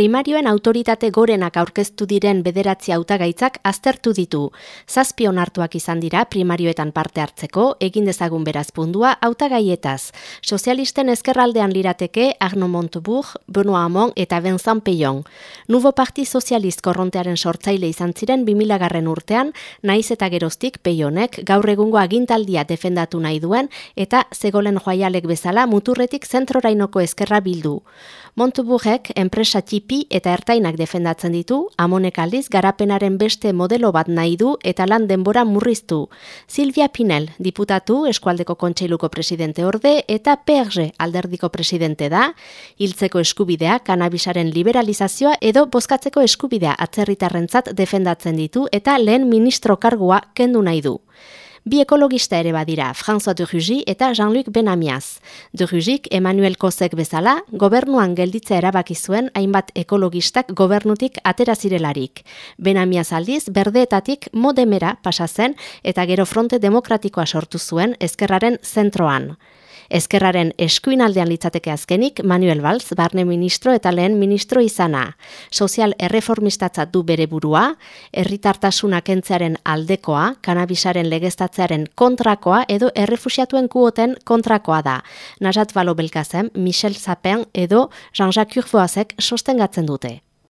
primarioen autoritate gorenak aurkeztu diren bederatzi hautagaitzak aztertu ditu. Zazpion hartuak izan dira primarioetan parte hartzeko, egin dezagun beraz pundua hautagaietaz. Sozialisten ezkerraldean lirateke Arno Montebourg, Benoa Amon eta Vincent Peyon. Nubo Parti Sozialist korrontearen sortzaile izan ziren 2000 garren urtean, naiz eta geroztik Peyonek gaur egungo agintaldia defendatu nahi duen eta zegolen joaialek bezala muturretik zentrorainoko ezkerra bildu. Montuburrek enpresa txipi eta ertainak defendatzen ditu, amonek aldiz garapenaren beste modelo bat nahi du eta lan denbora murriztu. Silvia Pinel, diputatu, eskualdeko kontseiluko presidente orde eta PRG alderdiko presidente da, hiltzeko eskubidea, kanabisaren liberalizazioa edo bozkatzeko eskubidea atzerritarrentzat defendatzen ditu eta lehen ministro kargua kendu nahi du. Bi ekologista ere badira, François de Rugy eta Jean-Luc Benamiaz. De Rugyk, Emmanuel Kozek bezala, gobernuan gelditza erabaki zuen hainbat ekologistak gobernutik atera zirelarik. Benamiaz aldiz, berdeetatik modemera pasa zen eta gero fronte demokratikoa sortu zuen ezkerraren zentroan. Ezkerraren eskuinaldean litzateke azkenik Manuel Valls, barne ministro eta lehen ministro izana. Sozial erreformistatzat du bere burua, herritartasuna kentzearen aldekoa, kanabisaren legeztatzearen kontrakoa edo errefusiatuen kuoten kontrakoa da. Najat Balo Belkazen, Michel Zapen edo Jean-Jacques Urfoazek sostengatzen dute.